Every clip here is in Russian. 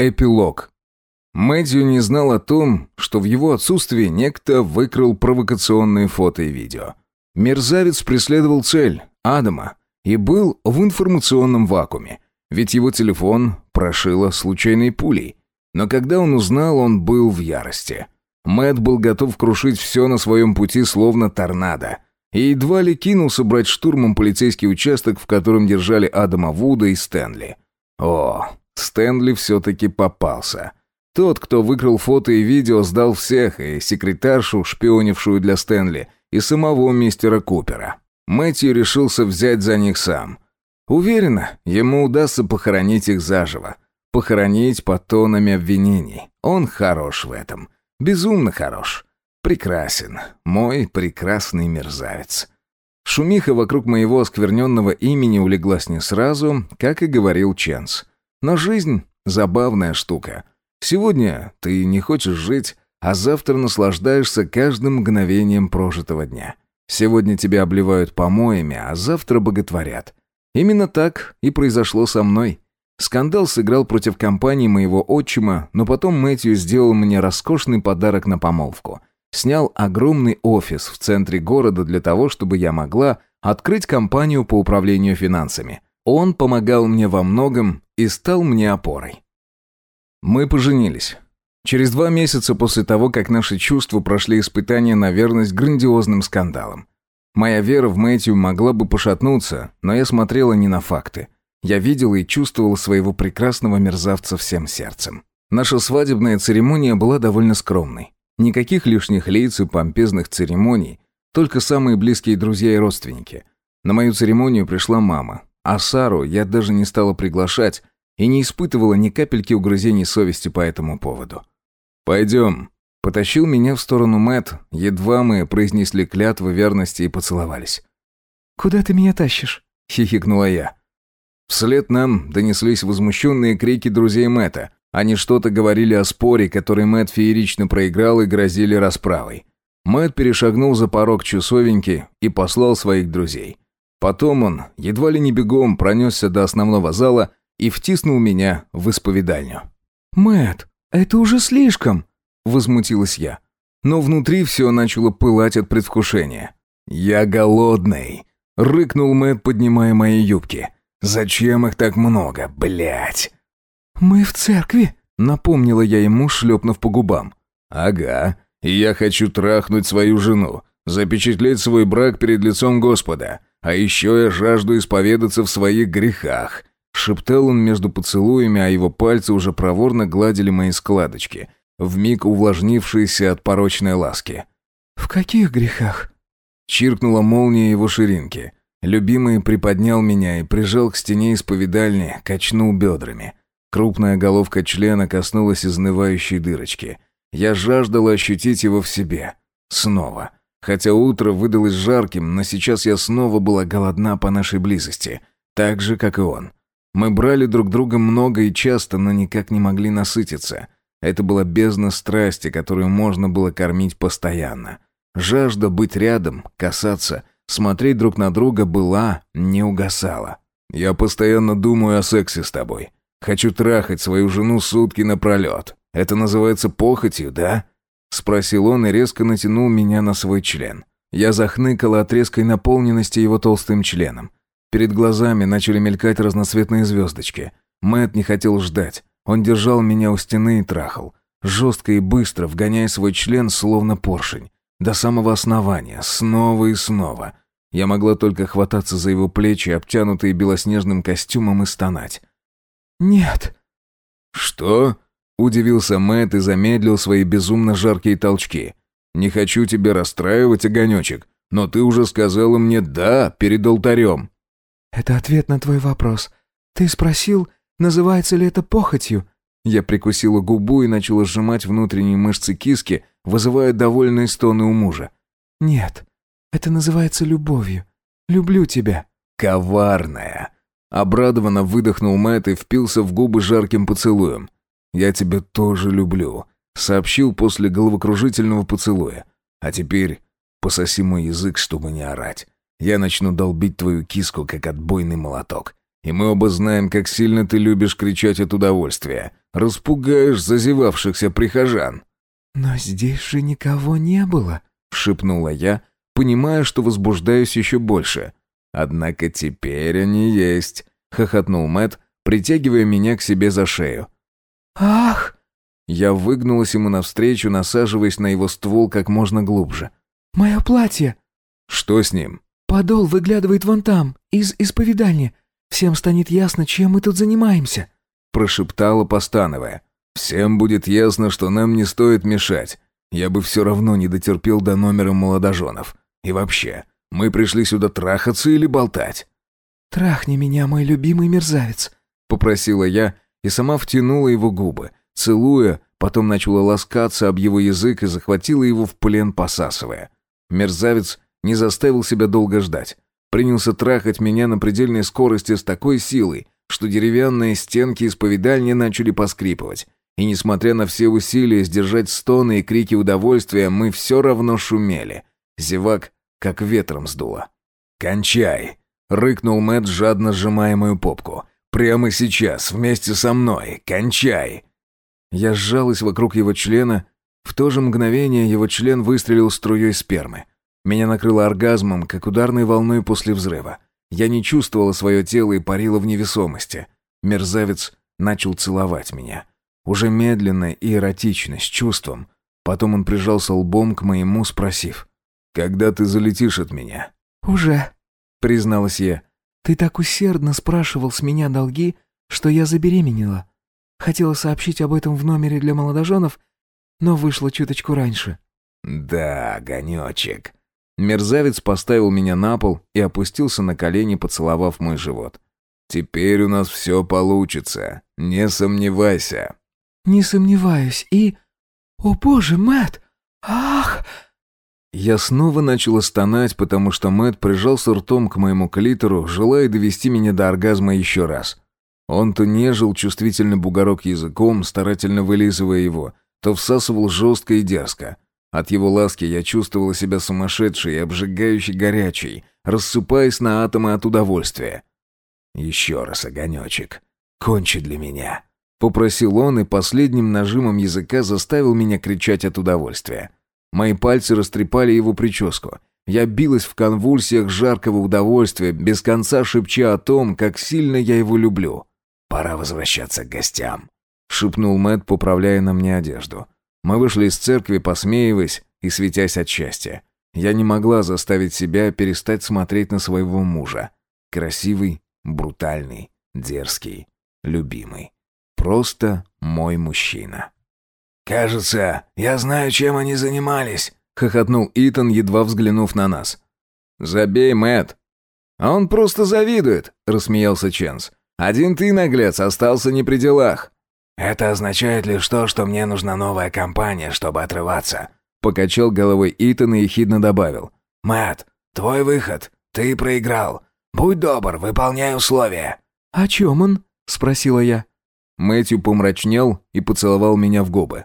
Эпилог. Мэтью не знал о том, что в его отсутствии некто выкрал провокационные фото и видео. Мерзавец преследовал цель – Адама, и был в информационном вакууме, ведь его телефон прошило случайной пулей. Но когда он узнал, он был в ярости. Мэт был готов крушить все на своем пути, словно торнадо, и едва ли кинулся брать штурмом полицейский участок, в котором держали Адама Вуда и Стэнли. О, Стэнли все-таки попался. Тот, кто выкрал фото и видео, сдал всех, и секретаршу, шпионившую для Стэнли, и самого мистера Купера. Мэтью решился взять за них сам. Уверена, ему удастся похоронить их заживо. Похоронить под тонами обвинений. Он хорош в этом. Безумно хорош. Прекрасен. Мой прекрасный мерзавец. Шумиха вокруг моего оскверненного имени улеглась не сразу, как и говорил Ченс. Но жизнь — забавная штука. Сегодня ты не хочешь жить, а завтра наслаждаешься каждым мгновением прожитого дня. Сегодня тебя обливают помоями, а завтра боготворят. Именно так и произошло со мной. Скандал сыграл против компании моего отчима, но потом Мэтью сделал мне роскошный подарок на помолвку. Снял огромный офис в центре города для того, чтобы я могла открыть компанию по управлению финансами. Он помогал мне во многом и стал мне опорой. Мы поженились. Через два месяца после того, как наши чувства прошли испытание на верность грандиозным скандалам. Моя вера в Мэтью могла бы пошатнуться, но я смотрела не на факты. Я видела и чувствовала своего прекрасного мерзавца всем сердцем. Наша свадебная церемония была довольно скромной. Никаких лишних лиц и помпезных церемоний, только самые близкие друзья и родственники. На мою церемонию пришла мама, а Сару я даже не стала приглашать и не испытывала ни капельки угрызений совести по этому поводу. «Пойдем». Потащил меня в сторону Мэт, едва мы произнесли клятвы верности и поцеловались. «Куда ты меня тащишь?» — хихикнула я. Вслед нам донеслись возмущенные крики друзей Мэтта. Они что-то говорили о споре, который Мэтт феерично проиграл и грозили расправой. Мэтт перешагнул за порог часовеньки и послал своих друзей. Потом он, едва ли не бегом, пронесся до основного зала и втиснул меня в исповедальню. Мэт, это уже слишком!» – возмутилась я. Но внутри все начало пылать от предвкушения. «Я голодный!» – рыкнул Мэт, поднимая мои юбки. «Зачем их так много, блядь?» «Мы в церкви», — напомнила я ему, шлепнув по губам. «Ага, и я хочу трахнуть свою жену, запечатлеть свой брак перед лицом Господа. А еще я жажду исповедаться в своих грехах. Шептал он между поцелуями, а его пальцы уже проворно гладили мои складочки, вмиг увлажнившиеся от порочной ласки. «В каких грехах?» Чиркнула молния его ширинки. Любимый приподнял меня и прижал к стене исповедальни, качнул бедрами. Крупная головка члена коснулась изнывающей дырочки. Я жаждала ощутить его в себе. Снова. Хотя утро выдалось жарким, но сейчас я снова была голодна по нашей близости. Так же, как и он. Мы брали друг друга много и часто, но никак не могли насытиться. Это была бездна страсти, которую можно было кормить постоянно. Жажда быть рядом, касаться, смотреть друг на друга была, не угасала. «Я постоянно думаю о сексе с тобой. Хочу трахать свою жену сутки напролет. Это называется похотью, да?» Спросил он и резко натянул меня на свой член. Я захныкала от резкой наполненности его толстым членом. Перед глазами начали мелькать разноцветные звездочки. Мэт не хотел ждать. Он держал меня у стены и трахал. Жестко и быстро, вгоняя свой член, словно поршень. До самого основания, снова и снова. Я могла только хвататься за его плечи, обтянутые белоснежным костюмом, и стонать. «Нет». «Что?» – удивился Мэт и замедлил свои безумно жаркие толчки. «Не хочу тебя расстраивать, огонечек, но ты уже сказала мне «да» перед алтарем». «Это ответ на твой вопрос. Ты спросил, называется ли это похотью?» Я прикусила губу и начала сжимать внутренние мышцы киски, вызывая довольные стоны у мужа. «Нет, это называется любовью. Люблю тебя». «Коварная!» Обрадованно выдохнул Мэтт и впился в губы жарким поцелуем. «Я тебя тоже люблю», — сообщил после головокружительного поцелуя. «А теперь пососи мой язык, чтобы не орать. Я начну долбить твою киску, как отбойный молоток. И мы оба знаем, как сильно ты любишь кричать от удовольствия. распугаешь зазевавшихся прихожан». «Но здесь же никого не было», — шепнула я, понимая, что возбуждаюсь еще больше. «Однако теперь они есть», — хохотнул Мэт, притягивая меня к себе за шею. «Ах!» Я выгнулась ему навстречу, насаживаясь на его ствол как можно глубже. «Мое платье!» «Что с ним?» «Подол выглядывает вон там, из исповедальни. Всем станет ясно, чем мы тут занимаемся», — прошептала, постановая. «Всем будет ясно, что нам не стоит мешать. Я бы все равно не дотерпел до номера молодоженов. И вообще, мы пришли сюда трахаться или болтать?» «Трахни меня, мой любимый мерзавец», — попросила я и сама втянула его губы, целуя, потом начала ласкаться об его язык и захватила его в плен, посасывая. Мерзавец не заставил себя долго ждать. Принялся трахать меня на предельной скорости с такой силой, что деревянные стенки исповедальни начали поскрипывать. И несмотря на все усилия сдержать стоны и крики удовольствия, мы все равно шумели. Зевак как ветром сдуло. «Кончай!» — рыкнул Мэтт, жадно сжимая мою попку. «Прямо сейчас, вместе со мной! Кончай!» Я сжалась вокруг его члена. В то же мгновение его член выстрелил струей спермы. Меня накрыло оргазмом, как ударной волной после взрыва. Я не чувствовала свое тело и парила в невесомости. Мерзавец начал целовать меня. Уже медленно и эротично, с чувством. Потом он прижался лбом к моему, спросив. «Когда ты залетишь от меня?» «Уже», — призналась я. «Ты так усердно спрашивал с меня долги, что я забеременела. Хотела сообщить об этом в номере для молодоженов, но вышло чуточку раньше». «Да, огонечек», Мерзавец поставил меня на пол и опустился на колени, поцеловав мой живот. «Теперь у нас все получится, не сомневайся». «Не сомневаюсь, и... О боже, Мэтт! Ах!» Я снова начала стонать, потому что Мэтт прижался ртом к моему клитору, желая довести меня до оргазма еще раз. Он то нежил чувствительный бугорок языком, старательно вылизывая его, то всасывал жестко и дерзко. От его ласки я чувствовала себя сумасшедшей и обжигающе горячей, рассыпаясь на атомы от удовольствия. «Еще раз, огонечек, кончи для меня», — попросил он и последним нажимом языка заставил меня кричать от удовольствия. Мои пальцы растрепали его прическу. Я билась в конвульсиях жаркого удовольствия, без конца шепча о том, как сильно я его люблю. «Пора возвращаться к гостям», — шепнул Мэтт, поправляя на мне одежду. Мы вышли из церкви, посмеиваясь и светясь от счастья. Я не могла заставить себя перестать смотреть на своего мужа. Красивый, брутальный, дерзкий, любимый. Просто мой мужчина. «Кажется, я знаю, чем они занимались», — хохотнул Итан, едва взглянув на нас. «Забей, Мэтт». «А он просто завидует», — рассмеялся Ченс. «Один ты, наглец, остался не при делах». «Это означает лишь то, что мне нужна новая компания, чтобы отрываться», — покачал головой Итан и ехидно добавил. «Мэтт, твой выход. Ты проиграл. Будь добр, выполняй условия». «О чем он?» — спросила я. Мэтью помрачнел и поцеловал меня в губы.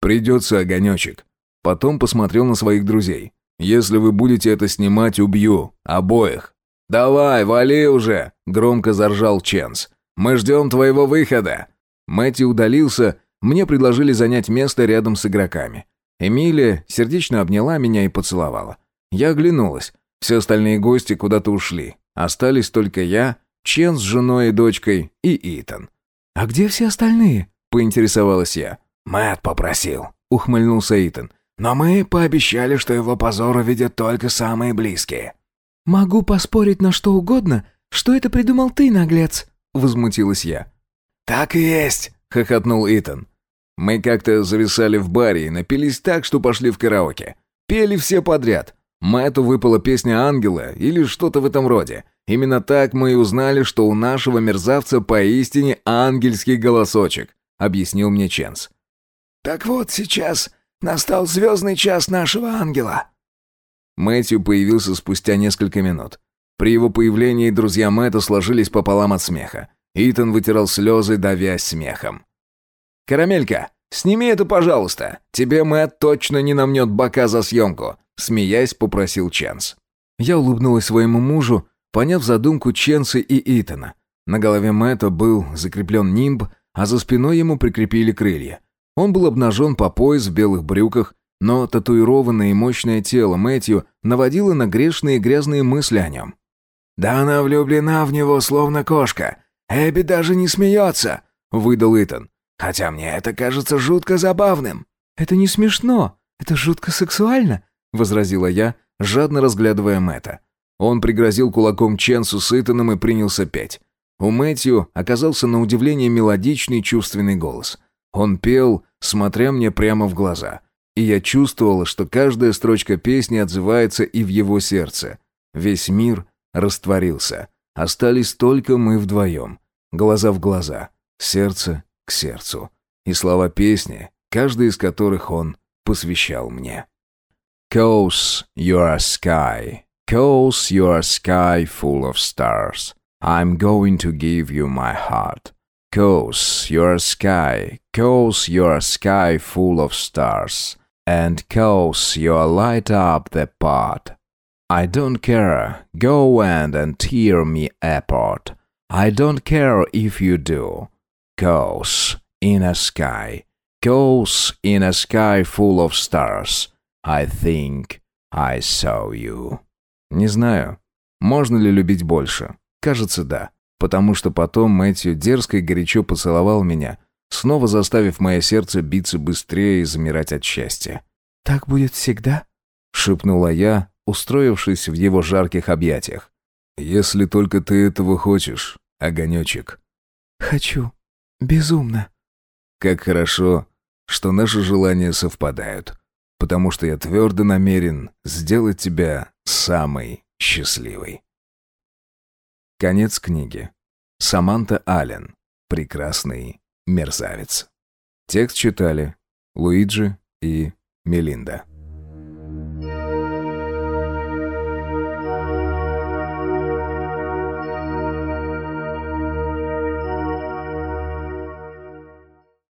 «Придется, огонечек». Потом посмотрел на своих друзей. «Если вы будете это снимать, убью. Обоих». «Давай, вали уже!» — громко заржал Ченс. «Мы ждем твоего выхода!» Мэтти удалился, мне предложили занять место рядом с игроками. Эмилия сердечно обняла меня и поцеловала. Я оглянулась. Все остальные гости куда-то ушли. Остались только я, Чен с женой и дочкой и Итан. «А где все остальные?» — поинтересовалась я. «Мэтт попросил», — ухмыльнулся Итан. «Но мы пообещали, что его позор увидят только самые близкие». «Могу поспорить на что угодно, что это придумал ты, наглец», — возмутилась я. «Так и есть», — хохотнул Итан. Мы как-то зависали в баре и напились так, что пошли в караоке. Пели все подряд. Мэтту выпала песня «Ангела» или что-то в этом роде. Именно так мы и узнали, что у нашего мерзавца поистине ангельский голосочек, объяснил мне Ченс. «Так вот, сейчас настал звездный час нашего ангела». Мэтью появился спустя несколько минут. При его появлении друзья Мэтта сложились пополам от смеха. Итан вытирал слезы, давясь смехом. «Карамелька, сними это, пожалуйста. Тебе Мэтт точно не намнет бока за съемку», смеясь, попросил Ченс. Я улыбнулась своему мужу, поняв задумку Ченса и Итана. На голове Мэтта был закреплен нимб, а за спиной ему прикрепили крылья. Он был обнажен по пояс в белых брюках, но татуированное и мощное тело Мэтью наводило на грешные и грязные мысли о нем. «Да она влюблена в него, словно кошка. Эбби даже не смеется», — выдал Итан. «Хотя мне это кажется жутко забавным». «Это не смешно, это жутко сексуально», — возразила я, жадно разглядывая Мэтта. Он пригрозил кулаком Ченсу с Итаном и принялся петь. У Мэтью оказался на удивление мелодичный чувственный голос. Он пел, смотря мне прямо в глаза. И я чувствовала, что каждая строчка песни отзывается и в его сердце. Весь мир растворился. Остались только мы вдвоем. Глаза в глаза, сердце к сердцу. И слова песни, каждый из которых он посвящал мне. «Cause you're a sky, cause you're a sky full of stars. I'm going to give you my heart. Cause you're a sky, cause you're a sky full of stars. And cause you light up the pot. I don't care, go and and tear me apart. I don't care if you do. Cause in a sky, cause in a sky full of stars, I think I saw you. Не знаю, можно ли любить больше. Кажется, да. Потому что потом Мэтью дерзко и горячо поцеловал меня, снова заставив мое сердце биться быстрее и замирать от счастья. «Так будет всегда?» — шепнула я, устроившись в его жарких объятиях. «Если только ты этого хочешь, огонечек». «Хочу. Безумно». «Как хорошо, что наши желания совпадают, потому что я твердо намерен сделать тебя самой счастливой». Конец книги. Саманта Аллен. Прекрасный мерзавец. Текст читали Луиджи и Мелинда.